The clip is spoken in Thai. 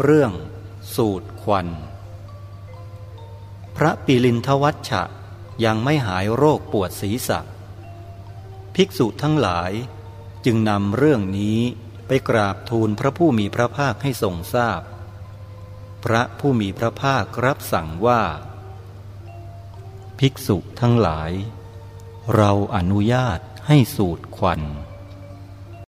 เรื่องสูตรควัน พระปิลินทวัชชะยังไม่หายโรคปวดศีรษะ ภิกษุทั้งหลายจึงนำเรื่องนี้ไปกราบทูลพระผู้มีพระภาคให้ทรงทราบพพระผู้มีพระภาครับสั่งว่า ภิกษุทั้งหลาย เราอนุญาตให้สูตรควัน